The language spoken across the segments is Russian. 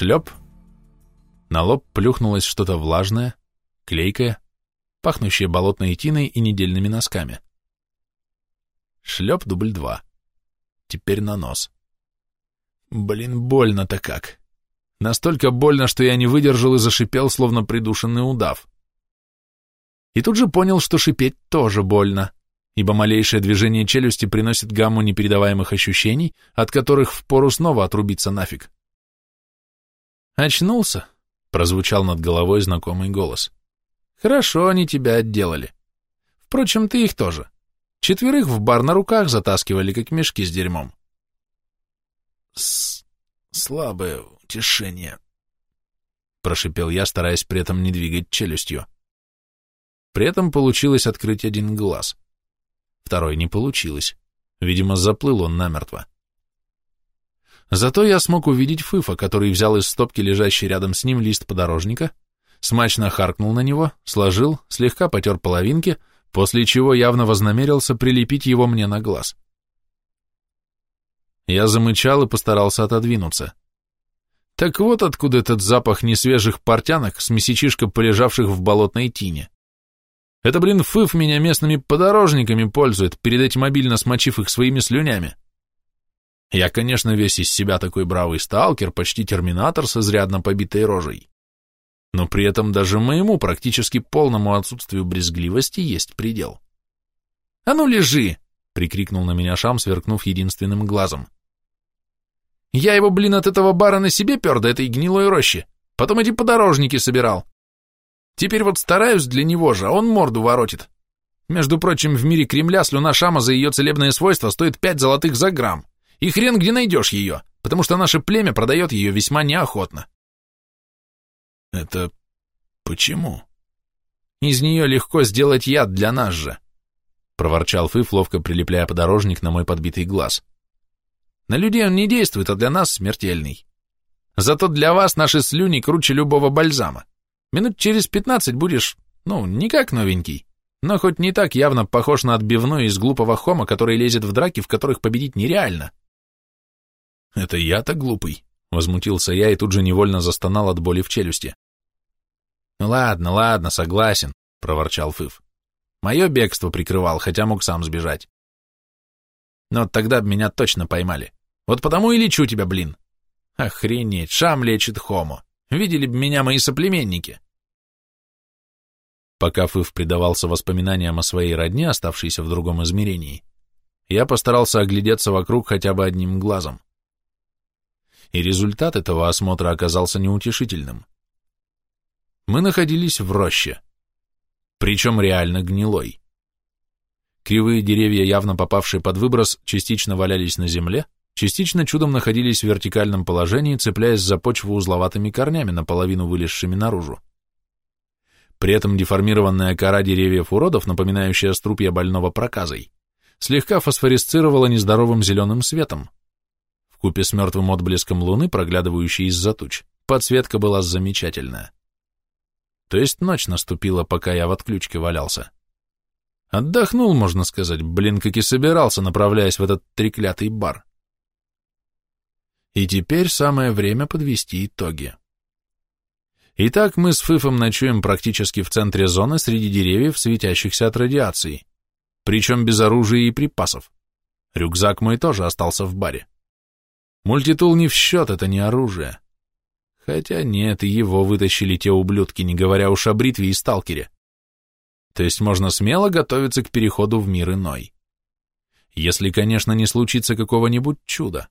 Шлеп. На лоб плюхнулось что-то влажное, клейкое, пахнущее болотной тиной и недельными носками. Шлеп дубль два. Теперь на нос. Блин, больно-то как. Настолько больно, что я не выдержал и зашипел, словно придушенный удав. И тут же понял, что шипеть тоже больно, ибо малейшее движение челюсти приносит гамму непередаваемых ощущений, от которых впору снова отрубиться нафиг. «Очнулся?» — прозвучал над головой знакомый голос. «Хорошо они тебя отделали. Впрочем, ты их тоже. Четверых в бар на руках затаскивали, как мешки с дерьмом». С «Слабое утешение», — прошипел я, стараясь при этом не двигать челюстью. При этом получилось открыть один глаз. Второй не получилось. Видимо, заплыл он намертво. Зато я смог увидеть Фыфа, который взял из стопки лежащий рядом с ним лист подорожника, смачно харкнул на него, сложил, слегка потер половинки, после чего явно вознамерился прилепить его мне на глаз. Я замычал и постарался отодвинуться. Так вот откуда этот запах несвежих портянок с месячишка полежавших в болотной тине. Это, блин, Фыф меня местными подорожниками пользует, перед этим мобильно смочив их своими слюнями. Я, конечно, весь из себя такой бравый сталкер, почти терминатор с изрядно побитой рожей. Но при этом даже моему практически полному отсутствию брезгливости есть предел. «А ну, лежи!» — прикрикнул на меня Шам, сверкнув единственным глазом. «Я его, блин, от этого бара на себе пер до этой гнилой рощи, потом эти подорожники собирал. Теперь вот стараюсь для него же, а он морду воротит. Между прочим, в мире Кремля слюна Шама за ее целебные свойства стоит пять золотых за грамм. И хрен где найдешь ее, потому что наше племя продает ее весьма неохотно. Это почему? Из нее легко сделать яд для нас же, проворчал Фыф, ловко прилепляя подорожник на мой подбитый глаз. На людей он не действует, а для нас смертельный. Зато для вас наши слюни круче любого бальзама. Минут через пятнадцать будешь, ну, не как новенький, но хоть не так явно похож на отбивной из глупого хома, который лезет в драки, в которых победить нереально. Это я-то глупый, возмутился я и тут же невольно застонал от боли в челюсти. «Ну ладно, ладно, согласен, проворчал Фыф. Мое бегство прикрывал, хотя мог сам сбежать. Но тогда б меня точно поймали. Вот потому и лечу тебя, блин. Охренеть, шам лечит хомо. Видели бы меня мои соплеменники. Пока Фыф предавался воспоминаниям о своей родне, оставшейся в другом измерении, я постарался оглядеться вокруг хотя бы одним глазом и результат этого осмотра оказался неутешительным. Мы находились в роще, причем реально гнилой. Кривые деревья, явно попавшие под выброс, частично валялись на земле, частично чудом находились в вертикальном положении, цепляясь за почву узловатыми корнями, наполовину вылезшими наружу. При этом деформированная кора деревьев-уродов, напоминающая струпья больного проказой, слегка фосфорисцировала нездоровым зеленым светом, Купе с мертвым отблеском луны, проглядывающей из-за туч, подсветка была замечательная. То есть ночь наступила, пока я в отключке валялся. Отдохнул, можно сказать, блин, как и собирался, направляясь в этот треклятый бар. И теперь самое время подвести итоги. Итак, мы с Фыфом ночуем практически в центре зоны среди деревьев, светящихся от радиации, причем без оружия и припасов. Рюкзак мой тоже остался в баре. Мультитул не в счет, это не оружие. Хотя нет, его вытащили те ублюдки, не говоря уж о бритве и сталкере. То есть можно смело готовиться к переходу в мир иной. Если, конечно, не случится какого-нибудь чуда.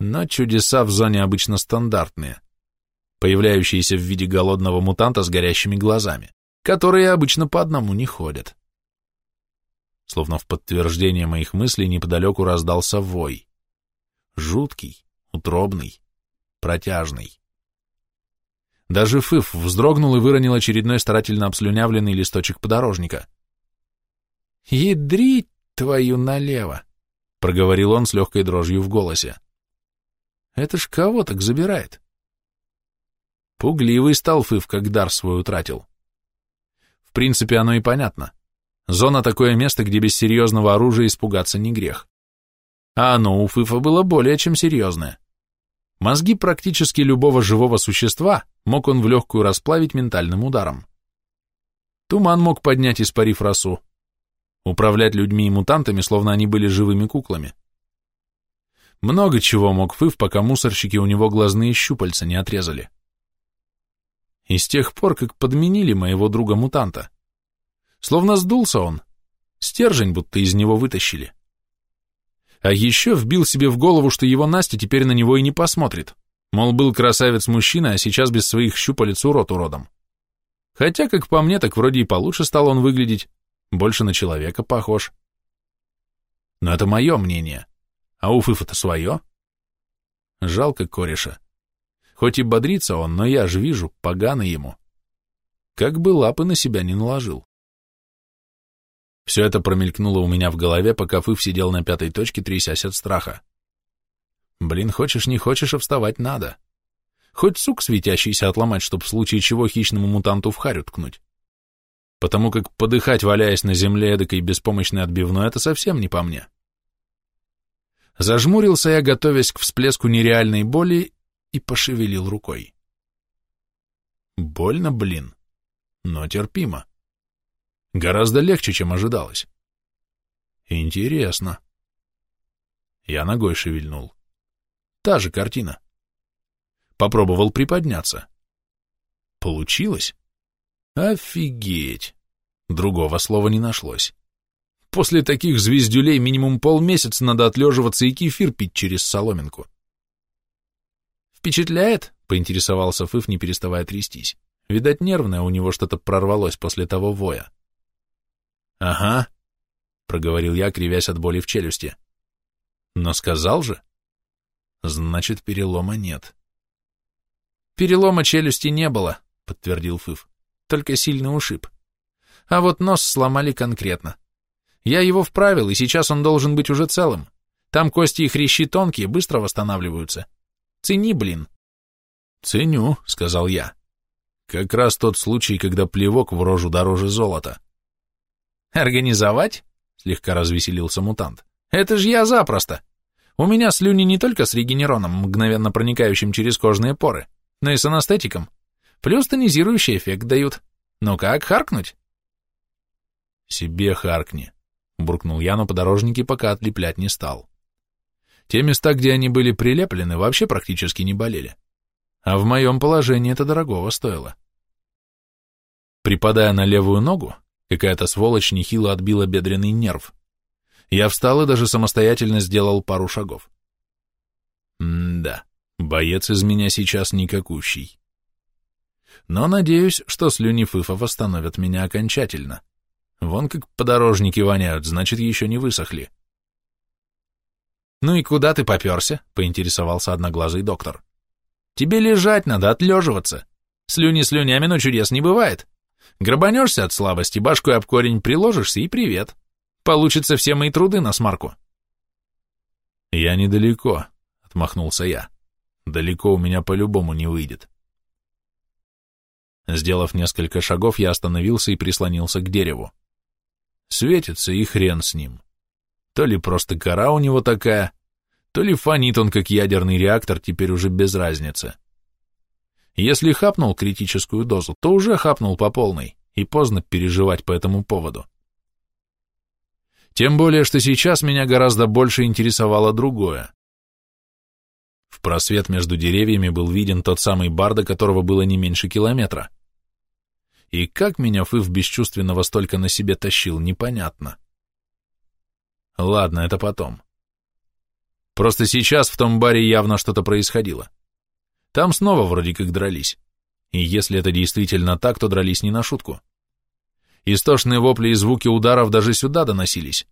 Но чудеса в зоне обычно стандартные, появляющиеся в виде голодного мутанта с горящими глазами, которые обычно по одному не ходят. Словно в подтверждение моих мыслей неподалеку раздался вой жуткий, утробный, протяжный. Даже Фыф вздрогнул и выронил очередной старательно обслюнявленный листочек подорожника. «Ядрить твою налево!» — проговорил он с легкой дрожью в голосе. «Это ж кого так забирает?» Пугливый стал Фыф, как дар свой утратил. В принципе, оно и понятно. Зона — такое место, где без серьезного оружия испугаться не грех. А оно у Фыфа было более чем серьезное. Мозги практически любого живого существа мог он в легкую расплавить ментальным ударом. Туман мог поднять, испарив росу. Управлять людьми и мутантами, словно они были живыми куклами. Много чего мог Фыв, пока мусорщики у него глазные щупальца не отрезали. И с тех пор, как подменили моего друга-мутанта. Словно сдулся он. Стержень будто из него вытащили. А еще вбил себе в голову, что его Настя теперь на него и не посмотрит. Мол, был красавец-мужчина, а сейчас без своих щупалец урод уродом. Хотя, как по мне, так вроде и получше стал он выглядеть. Больше на человека похож. Но это мое мнение. А у Фыфа-то свое. Жалко кореша. Хоть и бодрится он, но я ж вижу, погано ему. Как бы лапы на себя не наложил. Все это промелькнуло у меня в голове, пока Фыф сидел на пятой точке, трясясь от страха. Блин, хочешь не хочешь, а вставать надо. Хоть сук светящийся отломать, чтоб в случае чего хищному мутанту в харю ткнуть. Потому как подыхать, валяясь на земле эдакой беспомощной отбивной, это совсем не по мне. Зажмурился я, готовясь к всплеску нереальной боли, и пошевелил рукой. Больно, блин, но терпимо. Гораздо легче, чем ожидалось. Интересно. Я ногой шевельнул. Та же картина. Попробовал приподняться. Получилось? Офигеть! Другого слова не нашлось. После таких звездюлей минимум полмесяца надо отлеживаться и кефир пить через соломинку. «Впечатляет?» — поинтересовался Фыф, не переставая трястись. Видать, нервное у него что-то прорвалось после того воя. «Ага», — проговорил я, кривясь от боли в челюсти. «Но сказал же?» «Значит, перелома нет». «Перелома челюсти не было», — подтвердил Фыф. «Только сильный ушиб. А вот нос сломали конкретно. Я его вправил, и сейчас он должен быть уже целым. Там кости и хрящи тонкие, быстро восстанавливаются. Цени, блин». «Ценю», — сказал я. «Как раз тот случай, когда плевок в рожу дороже золота». «Организовать?» — слегка развеселился мутант. «Это ж я запросто. У меня слюни не только с регенероном, мгновенно проникающим через кожные поры, но и с анестетиком. Плюс тонизирующий эффект дают. Ну как, харкнуть?» «Себе харкни», — буркнул я, но подорожники пока отлеплять не стал. Те места, где они были прилеплены, вообще практически не болели. А в моем положении это дорогого стоило. Припадая на левую ногу, Какая-то сволочь нехило отбила бедренный нерв. Я встал и даже самостоятельно сделал пару шагов. М-да, боец из меня сейчас никакущий. Но надеюсь, что слюни Фыфа восстановят меня окончательно. Вон как подорожники воняют, значит, еще не высохли. «Ну и куда ты поперся?» — поинтересовался одноглазый доктор. «Тебе лежать надо, отлеживаться. Слюни слюнями, но чудес не бывает. Грабанешься от слабости, башкой об корень приложишься и привет. Получится все мои труды на смарку. Я недалеко, отмахнулся я. Далеко у меня по-любому не выйдет. Сделав несколько шагов, я остановился и прислонился к дереву. Светится, и хрен с ним. То ли просто кора у него такая, то ли фонит он, как ядерный реактор, теперь уже без разницы. Если хапнул критическую дозу, то уже хапнул по полной, и поздно переживать по этому поводу. Тем более, что сейчас меня гораздо больше интересовало другое. В просвет между деревьями был виден тот самый бар, до которого было не меньше километра. И как меня Фыв бесчувственного столько на себе тащил, непонятно. Ладно, это потом. Просто сейчас в том баре явно что-то происходило. Там снова вроде как дрались. И если это действительно так, то дрались не на шутку. Истошные вопли и звуки ударов даже сюда доносились.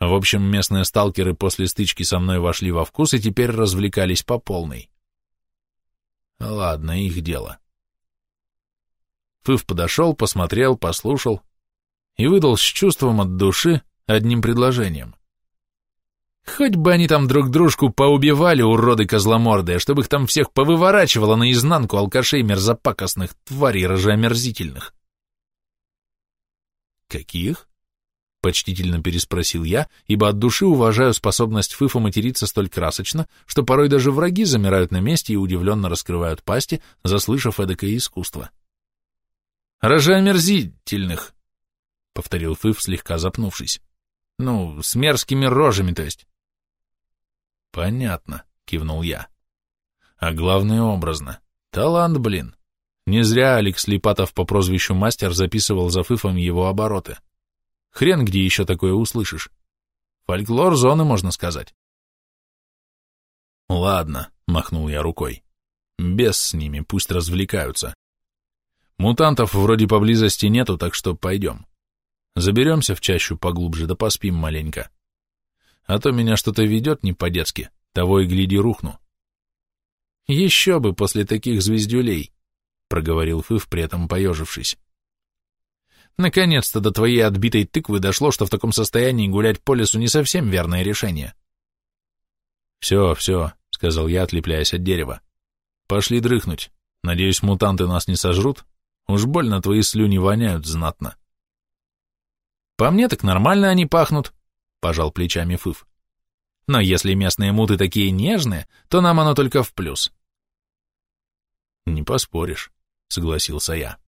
В общем, местные сталкеры после стычки со мной вошли во вкус и теперь развлекались по полной. Ладно, их дело. Фыв подошел, посмотрел, послушал и выдал с чувством от души одним предложением. Хоть бы они там друг дружку поубивали, уроды козломордые, чтобы их там всех повыворачивало наизнанку алкашей мерзопакостных, тварей рожеомерзительных. Каких? Почтительно переспросил я, ибо от души уважаю способность Фыфа материться столь красочно, что порой даже враги замирают на месте и удивленно раскрывают пасти, заслышав эдакое искусство. «Рожа омерзительных», — повторил Фыф, слегка запнувшись. «Ну, с мерзкими рожами, то есть». «Понятно», — кивнул я. «А главное образно. Талант, блин. Не зря Алекс Липатов по прозвищу Мастер записывал за Фыфом его обороты. Хрен где еще такое услышишь. Фольклор зоны, можно сказать. Ладно, махнул я рукой. Без с ними, пусть развлекаются. Мутантов вроде поблизости нету, так что пойдем. Заберемся в чащу поглубже, да поспим маленько. А то меня что-то ведет не по-детски, того и гляди рухну. Еще бы после таких звездюлей, проговорил Фыв, при этом поежившись. Наконец-то до твоей отбитой тыквы дошло, что в таком состоянии гулять по лесу не совсем верное решение. Все, все, сказал я, отлепляясь от дерева. Пошли дрыхнуть. Надеюсь, мутанты нас не сожрут. Уж больно твои слюни воняют знатно. По мне так нормально они пахнут, пожал плечами Фыв. Но если местные муты такие нежные, то нам оно только в плюс. Не поспоришь, согласился я.